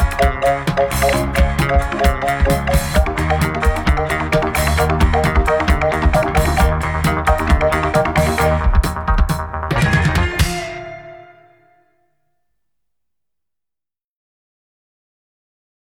Música